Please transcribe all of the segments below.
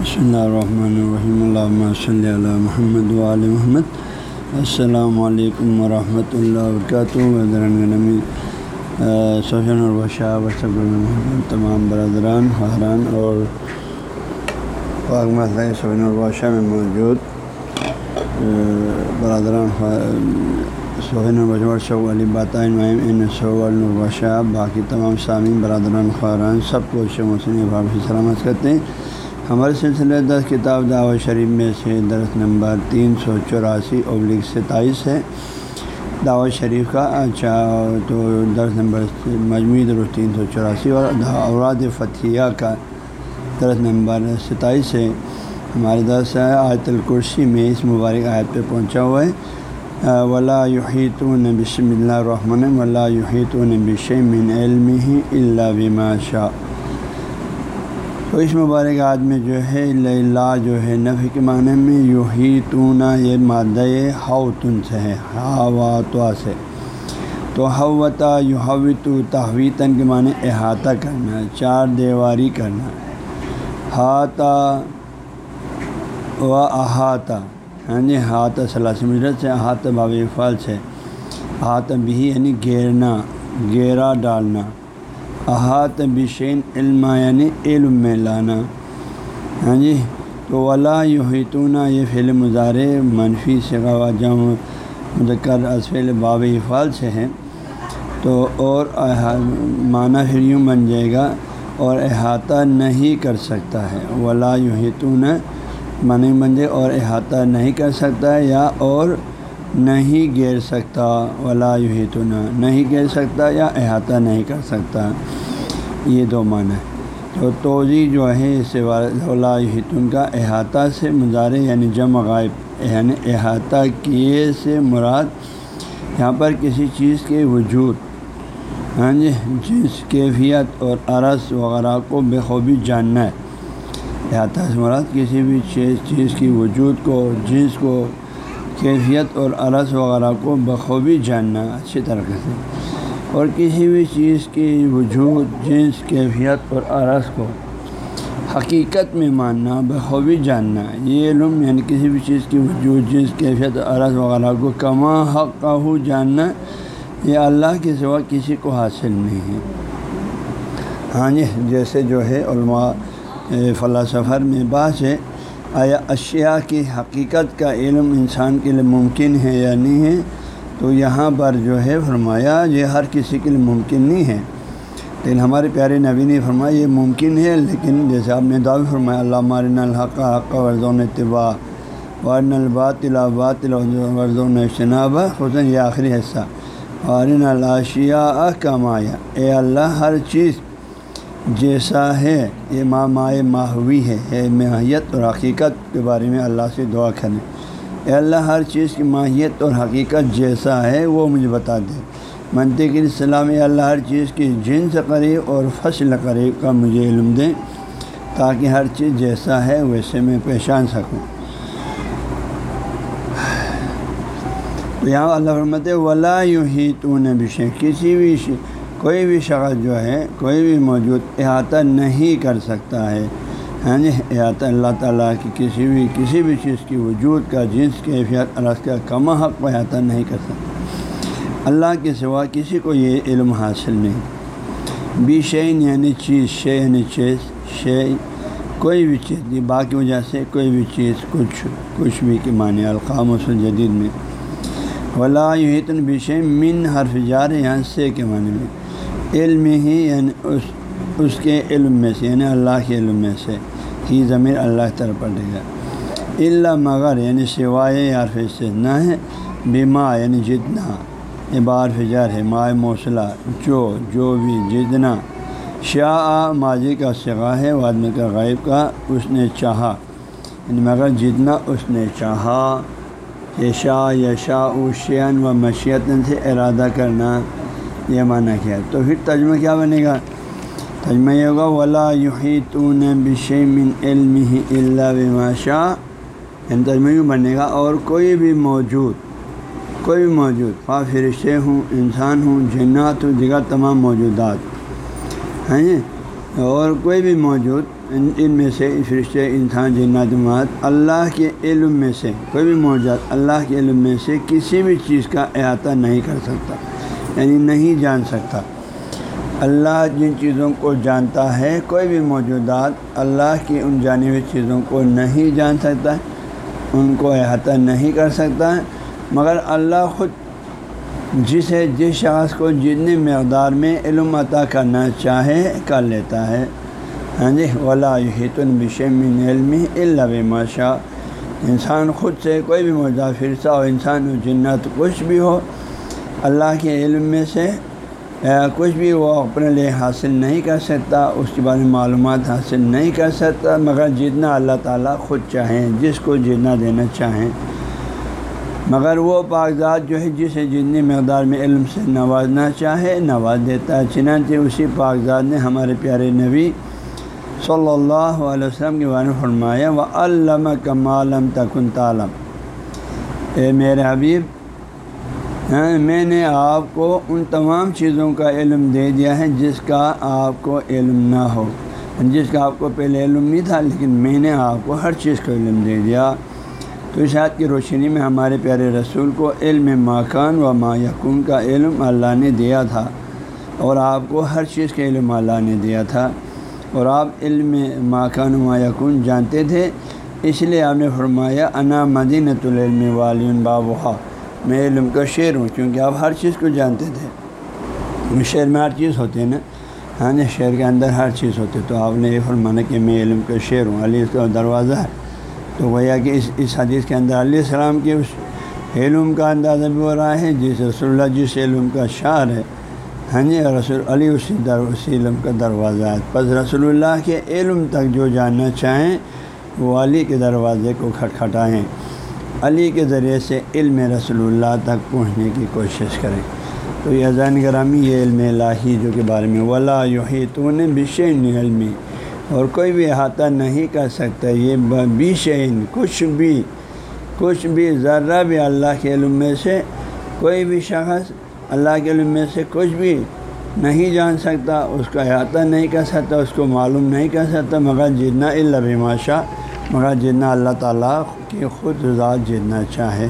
بسم اللہ الرحمن الرحیم اللہ صلی اللہ محمد وعلی محمد السلام علیکم ورحمۃ اللہ وبرکاتہ وزران سوشن البشہ وصب تمام برادران حران اور پاک مسئلہ سوشن میں موجود برادران سوہن البشہ علی باتائن ان باقی تمام سامعین برادران خاران سب کو شموسن باب سلامت کرتے ہیں ہمارے سلسلے دس کتاب دعوت شریف میں سے درس نمبر تین سو چوراسی ابلک ستائیس ہے۔ دعوت شریف کا اچھا تو درس نمبر مجموعی درست تین سو چوراسی اور اوراد فتھیہ کا درس نمبر ستائیس ہے۔ ہمارے درس آیت الکرسی میں اس مبارک آیت پہ پہنچا ہوا ہے۔ ولا یحیطون بسم اللہ الرحمن ولا یحیطون بشی من علم ہی اللہ بما شاء۔ تو اس مبارک آج میں جو ہے اللہ جو ہے، نفی کے معنی میں یو ہی تونا یہ مادہ ہو تن سے ہے ہا تو سے۔ تو ہوتا یو ہوی تو تحویتاً کے معنی احاطہ کرنا، چار دیواری کرنا۔ ہاتھا و احاطہ ہاں جی ہاتھ صلاح مجرت سے احاطہ باب فال سے۔ احاطہ بھی یعنی گھیرنا گھیرا ڈالنا۔ احاط بشین علم یعنی علم میں لانا۔ ہاں جی؟ تو ولا یحیطونہ یہ فعل مظاہرے منفی سے جم مذکر اسفیل باب افعال سے ہے۔ تو اور معنی پھر یوں بن جائے گا، اور احاطہ نہیں کر سکتا ہے۔ ولا یحیطون، معنی بن جائے اور احاطہ نہیں کر سکتا ہے، یا اور نہیں گیر سکتا، ولا یحیطون نہیں گیر سکتا یا احاطہ نہیں کر سکتا۔ یہ دو معنی تو توضیع جو ہے، اس سے ولاحتن کا احاطہ سے مظاہرے یعنی جمع غائب یعنی احاطہ کیے سے مراد یہاں پر کسی چیز کے وجود ہاں جی جس کیفیت اور عرض وغیرہ کو بخوبی جاننا ہے۔ احاطہ سے مراد کسی بھی چیز چیز کی وجود کو، جنس کو کیفیت اور عرض وغیرہ کو بخوبی جاننا اچھی طریقے سے۔ اور کسی بھی چیز کی وجود، جنس، کیفیت اور عرض کو حقیقت میں ماننا، بخوبی جاننا، یہ علم یعنی کسی بھی چیز کی وجود، جنس، کیفیت اور عرض وغیرہ کو کما حق کا ہو جاننا، یہ اللہ کے سوا کسی کو حاصل نہیں ہے۔ ہاں جی جیسے جو ہے علماء فلاسفر میں بعض ہے آیا اشیاء کی حقیقت کا علم انسان کے لیے ممکن ہے یا نہیں ہے، تو یہاں پر جو ہے فرمایا، یہ ہر کسی کے لیے ممکن نہیں ہے۔ لیکن ہمارے پیارے نبی نے فرمایا، یہ ممکن ہے، لیکن جیسے آپ نے دعوی فرمایا، اللہ مارن الحق، حق ورزون طباء وارن الباطل، باطل ورزون اجتناب حسن یہ آخری حصہ۔ وارن الاشیاء کا مایا اے اللہ، ہر چیز جیسا ہے، یہ ماں مائع ماہوی ہے۔ اے ماہیت اور حقیقت کے بارے میں اللہ سے دعا کریں۔ اے اللہ، ہر چیز کی ماہیت اور حقیقت جیسا ہے، وہ مجھے بتا دے۔ منطق السلام اللہ، ہر چیز کی جنس قریب اور فصل قریب کا مجھے علم دیں تاکہ ہر چیز جیسا ہے، ویسے میں پہچان سکوں۔ تو یہاں اللہ فرمت ولا یوں ہی تو نے بھی کسی بھی کوئی بھی شخص جو ہے، کوئی بھی موجود احاطہ نہیں کر سکتا ہے۔ ہاں جی احاطہ اللہ تعالیٰ کی کسی بھی کسی بھی چیز کی وجود کا، جنس کیفیت عرض کا کم حق احاطہ نہیں کر سکتا۔ اللہ کے سوا کسی کو یہ علم حاصل نہیں۔ بی شعین یعنی چیز، شے یعنی چیز، شے کوئی بھی چیز باقی وجہ سے کوئی بھی چیز، کچھ کچھ بھی کے معنی القام جدید میں۔ ولا یحیطن بشے من حرف جار، یہاں سے کے معنی میں۔ علم ہی یعنی اس اس کے علم میں سے یعنی اللہ کے علم میں سے ہی ضمیر اللہ طرف پڑے گا اللہ مگر یعنی سوائے عارف سے نہ ہے بیما یعنی جتنا۔ یہ بار فجار ہے مائع موصلہ، جو جو بھی، جتنا۔ شاہ ماضی کا سگا ہے وادم کا غائب کا، اس نے چاہا۔ یعنی مگر جتنا، اس نے چاہا۔ یہ شاہ یا شاہ شین و مشیت سے ارادہ کرنا۔ یہ معنی کیا تو پھر تجمہ کیا بنے گا؟ تجمہ یہ ہوگا، ولا یحیطون من علم اللہ بماشا یعنی تجمہ یوں بنے گا، اور کوئی بھی موجود، کوئی بھی موجود، خواہ فرشتے ہوں، انسان ہوں، جنات ہوں، دیگر تمام موجودات۔ ہیں اور کوئی بھی موجود، ان ان میں سے، فرشتے، انسان، جنات اللہ کے علم میں سے، کوئی بھی موجود، اللہ کے علم میں سے کسی بھی چیز کا احاطہ نہیں کر سکتا۔ یعنی نہیں جان سکتا۔ اللہ جن چیزوں کو جانتا ہے، کوئی بھی موجودات اللہ کی ان جانی ہوئی چیزوں کو نہیں جان سکتا، ان کو احاطہ نہیں کر سکتا۔ مگر اللہ خود جسے جس شخص کو جتنی مقدار میں علم عطا کرنا چاہے، کر لیتا ہے۔ ہاں جی ولا من علم اللہ ماشا انسان خود سے کوئی بھی موجودہ فرصہ ہو انسان و جنت کچھ بھی ہو اللہ کے علم میں سے کچھ بھی وہ اپنے لیے حاصل نہیں کر سکتا، اس کے بارے میں معلومات حاصل نہیں کر سکتا، مگر جتنا اللہ تعالیٰ خود چاہیں، جس کو جتنا دینا چاہیں۔ مگر وہ کاغذات جو ہے، جسے جتنی مقدار میں علم سے نوازنا چاہے، نواز دیتا ہے۔ چنانچہ اسی کاغذات نے ہمارے پیارے نبی صلی اللہ علیہ وسلم کے بارے میں فرمایا و علامہ کمالم تکن تعلم۔ اے میرے حبیب ہاں، میں نے آپ کو ان تمام چیزوں کا علم دے دیا ہے جس کا آپ کو علم نہ ہو۔ جس کا آپ کو پہلے علم نہیں تھا، لیکن میں نے آپ کو ہر چیز کا علم دے دیا۔ تو اس کی روشنی میں ہمارے پیارے رسول کو علم ماکان و ما یقون کا علم اللہ نے دیا تھا، اور آپ کو ہر چیز کا علم اللہ نے دیا تھا۔ اور آپ علم ماکان و ما یقون جانتے تھے، اس لیے آپ نے فرمایا، انا مدینۃ العلم والن بابا میں علم کا شعر ہوں کیونکہ آپ ہر چیز کو جانتے تھے۔ شعر میں ہر چیز ہوتی ہے نا۔ ہاں جی شعر کے اندر ہر چیز ہوتی ہے۔ تو آپ نے یہ فرمانا کہ میں علم کا شعر ہوں، علی اس کا دروازہ ہے۔ تو گویا کہ اس اس حدیث کے اندر علیہ السلام کے اس علم کا اندازہ بھی ہو رہا ہے جس رسول اللہ جس علم کا شعر ہے۔ ہاں جی رسول علی اسی در، اسی علم کا دروازہ ہے۔ پس رسول اللہ کے علم تک جو جاننا چاہیں، وہ علی کے دروازے کو کھٹکھٹائیں۔ علی کے ذریعے سے علم رسول اللہ تک پہنچنے کی کوشش کریں۔ تو یہ زین گرامی یہ علم الہی جو کے بارے میں ولا یوہی تو نے بشین علمی اور کوئی بھی احاطہ نہیں کر سکتا، یہ بیشین کچھ بھی کچھ بھی ذرہ بھی اللہ کے علم میں سے، کوئی بھی شخص اللہ کے علم میں سے کچھ بھی نہیں جان سکتا، اس کا احاطہ نہیں کر سکتا، اس کو معلوم نہیں کر سکتا، مگر جتنا اللہ ماشا مگر جتنا اللہ تعالیٰ کی خود ذات جتنا چاہے۔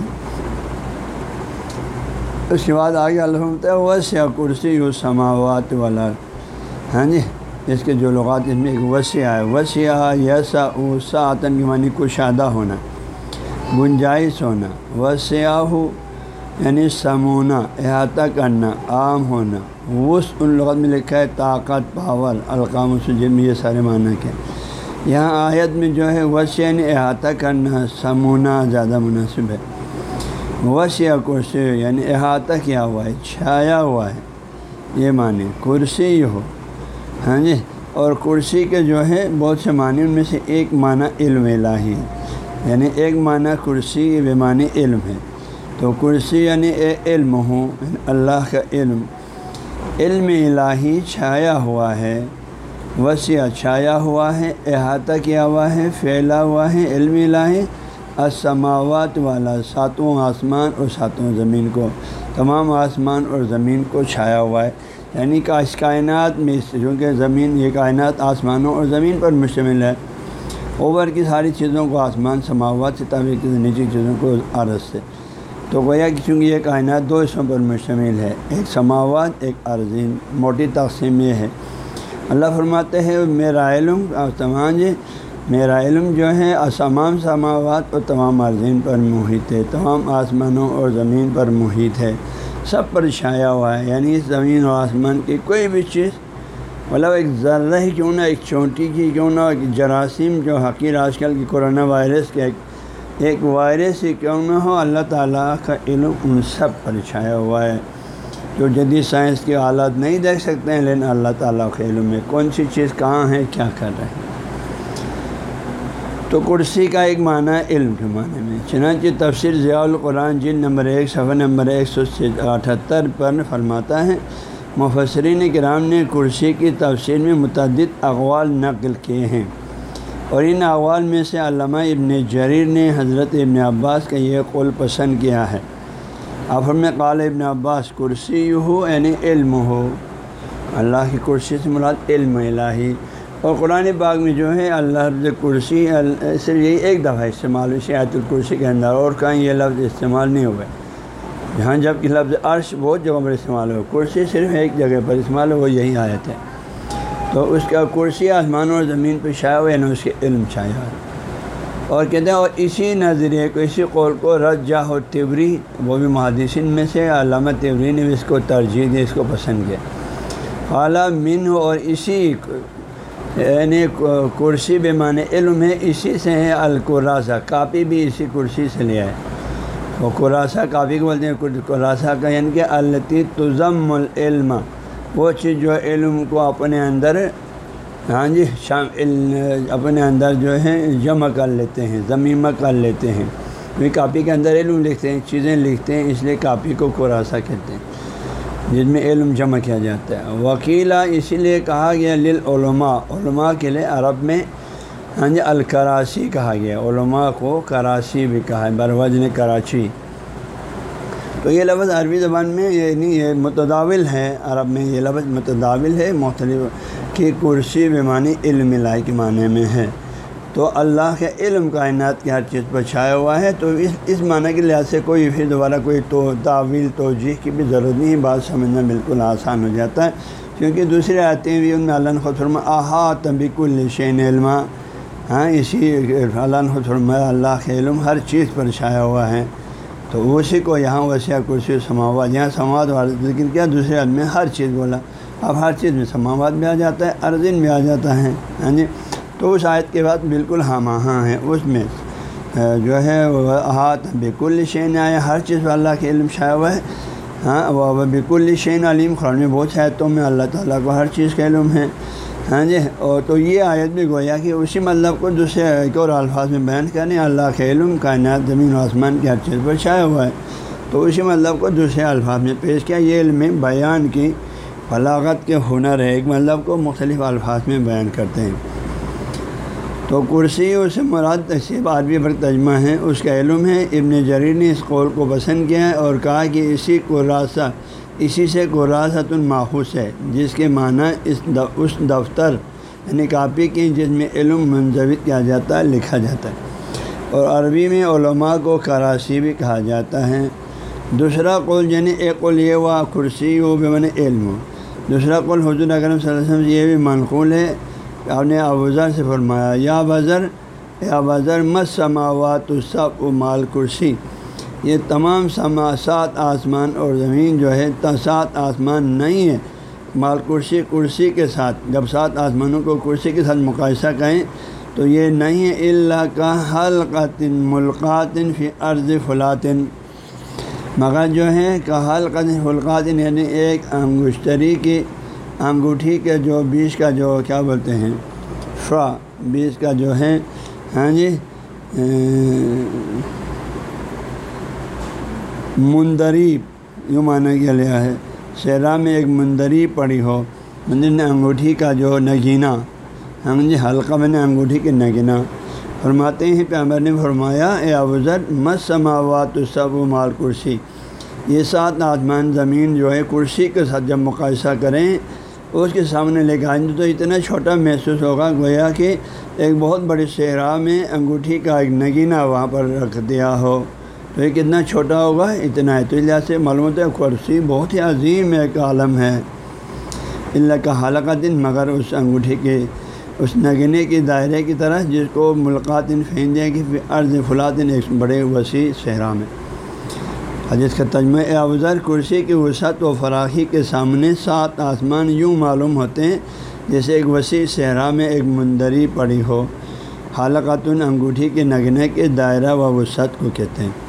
اس کے بعد آگے اللہ وسیع کرسی و سماوات والا ہاں جی اس کے جو لغات اس میں ایک وسیع ہے۔ وسیع یسا اوسا آتن کی معنی کشادہ ہونا، گنجائش ہونا۔ وسیع ہو یعنی سمونا، احاطہ کرنا، عام ہونا۔ وس ان لغت میں لکھا ہے، طاقت، پاور، القام السجم یہ سارے معنی کے۔ یہاں آیت میں جو ہے وسیع یعنی احاطہ کرنا سمونا زیادہ مناسب ہے۔ وسیع کرسی یعنی احاطہ کیا ہوا ہے، چھایا ہوا ہے۔ یہ معنی کرسی ہو۔ ہاں جی؟ اور کرسی کے جو ہے بہت سے معنی ان میں سے ایک معنی علم الہی ہے۔ یعنی ایک معنی کرسی بے معنی علم ہے۔ تو کرسی یعنی علم ہوں یعنی اللہ کا علم۔ علم الہی چھایا ہوا ہے۔ وسیع چھایا ہوا ہے، احاطہ کیا ہوا ہے، پھیلا ہوا ہے، علم الہی اسماوات والا ساتوں آسمان اور ساتوں زمین کو، تمام آسمان اور زمین کو چھایا ہوا ہے۔ یعنی کہ اس کائنات میں چونکہ زمین یہ کائنات آسمانوں اور زمین پر مشتمل ہے۔ اوور کی ساری چیزوں کو آسمان، سماوات سے تعبیر کی نیچی چیزوں کو عرض سے۔ تو گویا کہ چونکہ یہ کائنات دو حصوں پر مشتمل ہے، ایک سماوات، ایک عرضین۔ موٹی تقسیم یہ ہے۔ اللہ فرماتے ہیں، میرا علم تمام جی میرا علم جو ہے تمام سماوات اور تمام عظیم پر محیط ہے، تمام آسمانوں اور زمین پر محیط ہے۔ سب پر چھایا ہوا ہے یعنی اس زمین و آسمان کی کوئی بھی چیز مطلب ایک ذرہ ہی کیوں نہ، ایک چونٹی کی کیوں نہ، ایک جراثیم جو حقیر آج کل کی کورونا وائرس کے ایک ایک وائرس ہی کیوں نہ ہو، اللہ تعالیٰ کا علم ان سب پر چھایا ہوا ہے۔ جو جدید سائنس کی حالات نہیں دیکھ سکتے ہیں، لیکن اللہ تعالیٰ کے علم میں کون سی چیز کہاں ہے، کیا کر رہے ہیں؟ تو کرسی کا ایک معنی ہے علم کے معنی میں، چنانچہ تفسیر ضیاء القرآن جن نمبر ایک، صفحہ نمبر ایک سو اٹھہتر پر فرماتا ہے، مفسرین کرام نے کرسی کی تفسیر میں متعدد اقوال نقل کیے ہیں۔ اور ان اقوال میں سے علامہ ابن جریر نے حضرت ابن عباس کا یہ قول پسند کیا ہے۔ آفر میں قال ابن عباس کرسی ہو یعنی علم ہو اللہ کی کرسی سے مراد علم الہی۔ اور قرآن پاک میں جو ہے، اللہ کرسی صرف یہی ایک دفعہ استعمال ہوئی آیت الکرسی کے اندر۔ اور کہیں یہ لفظ استعمال نہیں ہوئے۔ یہاں جبکہ لفظ عرش بہت جگہوں پر استعمال ہو کرسی صرف ایک جگہ پر استعمال ہو وہ یہی آیت ہے۔ تو اس کا کرسی آسمان اور زمین پہ شائع ہوا یعنی اس کے علم چھایا۔ اور کہتے ہیں، اور اسی نظریے کو، اسی قول کو رج جا ہو تیوری وہ بھی محادثین میں سے علامہ تیوری نے بھی اس کو ترجیح دی، اس کو پسند کیا۔ اعلیٰ من اور اسی یعنی کرسی بے معنی علم ہے، اسی سے ہے القراسا کاپی بھی اسی کرسی سے لیا ہے وہ قراسا کاپی کو بولتے ہیں قراسا کا یعنی کہ التی تزم العلم۔ وہ چیز جو علم کو اپنے اندر ہاں جی شام اپنے اندر جو ہے جمع کر لیتے ہیں، ضمیمہ کر لیتے ہیں۔ کیونکہ کاپی کے اندر علم لکھتے ہیں، چیزیں لکھتے ہیں، اس لیے کاپی کو قراسا کہتے ہیں، جن میں علم جمع کیا جاتا ہے۔ وکیلا اسی لیے کہا گیا للعلماء، علماء کے لیے عرب میں ہاں جی الکراسی کہا گیا۔ علماء کو کراسی بھی کہا ہے بروجن کراچی۔ تو یہ لفظ عربی زبان میں یہ نہیں، یہ متداول ہے۔ عرب میں یہ لفظ متداول ہے، مختلف کی کرسی بیمانی علم لائی کے معنی میں ہے۔ تو اللہ کے علم، کائنات کی ہر چیز پر چھایا ہوا ہے۔ تو اس اس معنی کے لحاظ سے کوئی پھر دوبارہ کوئی تو، تعویل توجہ کی بھی ضرورت نہیں بات سمجھنا بالکل آسان ہو جاتا ہے۔ کیونکہ دوسرے آتے بھی ان میں اللہ خطرمہ آہا تبیک الشین علما۔ ہاں اسی اللہ خطرمہ اللہ کے علم ہر چیز پر چھایا ہوا ہے۔ تو اسی کو یہاں وسیع کرسی سماوات، یہاں سماوات والا ذکر کیا دوسرے آدمی ہر چیز بولا؟ اب ہر چیز میں سماوات بھی آ جاتا ہے ارزن بھی آ جاتا ہے ہاں جی؟ تو اس آیت کے بعد بالکل ہم ہاں ہیں، اس میں جو ہے، وہ ہاتھ بالکل شین، آیا ہر چیز پہ اللہ کے علم شائع ہوا ہے ہاں؟ وہ بالکل شین علیم خران میں بہت شاید میں اللہ تعالیٰ کو ہر چیز کا علم ہے۔ ہاں جی اور تو یہ آیت بھی گویا کہ اسی مطلب کو دوسرے ایک اور الفاظ میں بیان کریں اللہ کے علم کائنات زمین و آسمان کی ہر چیز پر شائع ہوا ہے۔ تو اسی مطلب کو دوسرے الفاظ میں پیش کیا، یہ علم بیان کی بلاغت کے ہنر ہے، ایک مطلب کو مختلف الفاظ میں بیان کرتے ہیں۔ تو کرسی اسے مراد تحصیب عربی پر تجمہ ہے، اس کا علم ہے۔ ابن جریر نے اس قول کو پسند کیا ہے اور کہا کہ اسی کو راستہ اسی سے کو راست ہے، جس کے معنی اس اس دفتر یعنی کاپی کی، جس میں علم منظم کیا جاتا ہے، لکھا جاتا ہے۔ اور عربی میں علماء کو کراسی بھی کہا جاتا ہے۔ دوسرا قول یعنی ایک قول یہ ہوا، کرسی وہ بھی من علم۔ دوسرا قول، حضور اکرم صلی اللہ علیہ وسلم، یہ بھی منقول ہے۔ آپ نے ابوذر سے فرمایا، یا بذر یا بذر مت سماوات سب و مال کرسی یہ تمام سما سات آسمان اور زمین جو ہے سات آسمان نہیں ہے مال کرسی کرسی کے ساتھ، جب سات آسمانوں کو کرسی کے ساتھ مقاصہ کہیں تو یہ نہیں ہے اللہ کا حلقاتن ملقاتن فی عرض فلاطن مگر جو ہے کہ حلقات فلقاتن یعنی ایک انگشتری کی انگوٹھی کے جو بیچ کا جو، کیا بولتے ہیں، فا بیچ کا جو ہے۔ ہاں جی مندریب یوں مانا گیا لیا ہے شہرا میں ایک مندری پڑی ہو مندر نے انگوٹھی کا جو نگینہ ہاں جی حلقہ بنے انگوٹھی کے نگینہ۔ فرماتے ہیں پیامبر نے فرمایا، اے ابوذر مت سماوات سب و مال کرسی یہ سات آسمان زمین جو ہے، کرسی کے ساتھ جب مقاصہ کریں، اس کے سامنے لے کے آئیں تو اتنا چھوٹا محسوس ہوگا، گویا کہ ایک بہت بڑی صحرا میں انگوٹھی کا ایک نگینہ وہاں پر رکھ دیا ہو۔ تو یہ کتنا چھوٹا ہوگا؟ اتنا ہے تو اس لحاظ سے معلومات کرسی بہت ہی عظیم ایک عالم ہے۔ اللہ کا حلقہ دن مگر اس انگوٹھی کے، اس نگینے کے دائرے کی طرح جس کو ملکات پھینک کہ عرض فلاطن ایک بڑے وسیع صحرا میں۔ حدیث کا تجمہ افضل کرسی کی وسعت و فراخی کے سامنے سات آسمان یوں معلوم ہوتے ہیں جیسے ایک وسیع صحرا میں ایک مندری پڑی ہو۔ حالقاتن انگوٹھی کے نگنے کے دائرہ و وسعت کو کہتے ہیں۔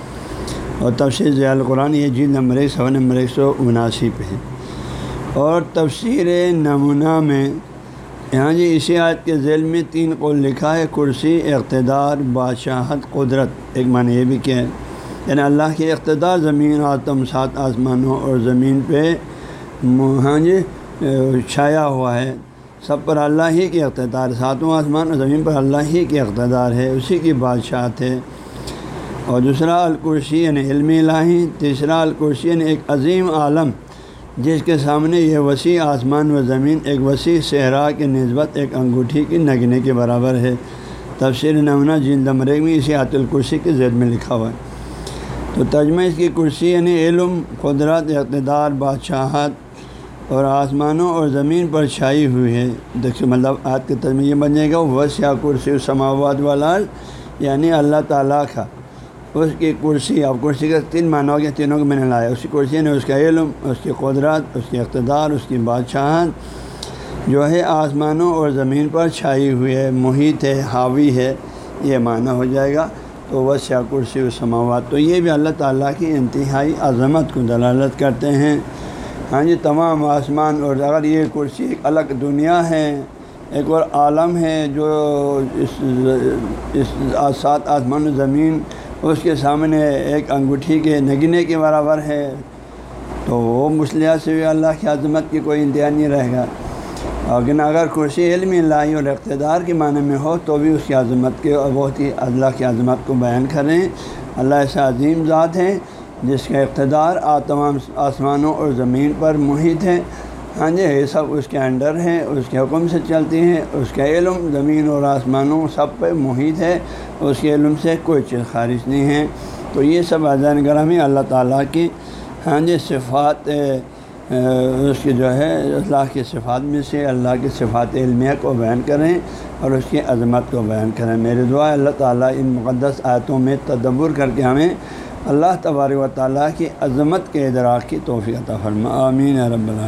اور تفسیر ضیاء القرآن یہ جی نمبر ایک سو نمبر ایک سو اناسی پہ ہے۔ اور تفسیر نمونہ میں یہاں جی اسی آیت کے ذیل میں تین قول لکھا ہے، کرسی، اقتدار، بادشاہت، قدرت۔ ایک معنی یہ بھی کیا ہے یعنی اللہ کی اقتدار زمین، آتم، سات آسمانوں اور زمین پہ ہاں جی چھایا ہوا ہے۔ سب پر اللہ ہی کی اقتدار، ساتوں آسمان اور زمین پر اللہ ہی کی اقتدار ہے، اسی کی بادشاہت ہے۔ اور دوسرا الکرسی یعنی علم الہی، تیسرا الکرسی یعنی ایک عظیم عالم، جس کے سامنے یہ وسیع آسمان و زمین، ایک وسیع صحرا کی نسبت، ایک انگوٹھی کی نگنے کے برابر ہے۔ تفصیل نمونہ جن دمرے میں اسی عط الکرسی کے زید میں لکھا ہوا ہے۔ تو تجمہ اس کی کرسی یعنی علم، قدرت، اقتدار، بادشاہت اور آسمانوں اور زمین پر چھائی ہوئی ہے۔ دیکھیے مطلب آج کے تجمہ یہ بن جائے گا وس یا کرسی سماوات والا یعنی اللہ تعالیٰ کا۔ اس کی کرسی اب کرسی کا تین معنی ہو گیا تینوں کو میں نے لایا اس کی کرسی نے اس کا علم اس کی قدرت اس کی اقتدار اس کی بادشاہت جو ہے آسمانوں اور زمین پر چھائی ہوئی ہے محیط ہے حاوی ہے یہ معنی ہو جائے گا تو وہ سیا کرسی و سماوات تو یہ بھی اللہ تعالیٰ کی انتہائی عظمت کو دلالت کرتے ہیں ہاں جی تمام آسمان اور اگر یہ کرسی ایک الگ دنیا ہے ایک اور عالم ہے جو اس اس سات آسمان و زمین اس کے سامنے ایک انگوٹھی کے نگنے کے برابر ہے، تو وہ مسلح سے بھی اللہ کی عظمت کی کوئی انتہا نہیں رہے گا۔ لیکن اگر کرسی علم لائی اور اقتدار کے معنی میں ہو تو بھی اس کی عظمت کے اور بہت ہی اللہ کی عظمت کو بیان کریں۔ اللہ ایسا عظیم ذات ہے جس کا اقتدار تمام آسمانوں اور زمین پر محیط ہے۔ ہاں جی یہ سب اس کے انڈر ہیں، اس کے حکم سے چلتی ہیں، اس کا علم، زمین اور آسمانوں سب پہ محیط ہے، اس کے علم سے کوئی چیز خارج نہیں ہے۔ تو یہ سب اذان گرامی اللہ تعالیٰ کی ہاں جی صفات اس کی جو ہے، اللہ کی صفات میں سے اللہ کی صفات علمیہ کو بیان کریں اور اس کی عظمت کو بیان کریں۔ میرے دعا اللہ تعالیٰ ان مقدس آیتوں میں تدبر کر کے ہمیں اللہ تبارک و تعالیٰ کی عظمت کے ادراک کی توفیع عطا فرما۔ آمین رب العالمین۔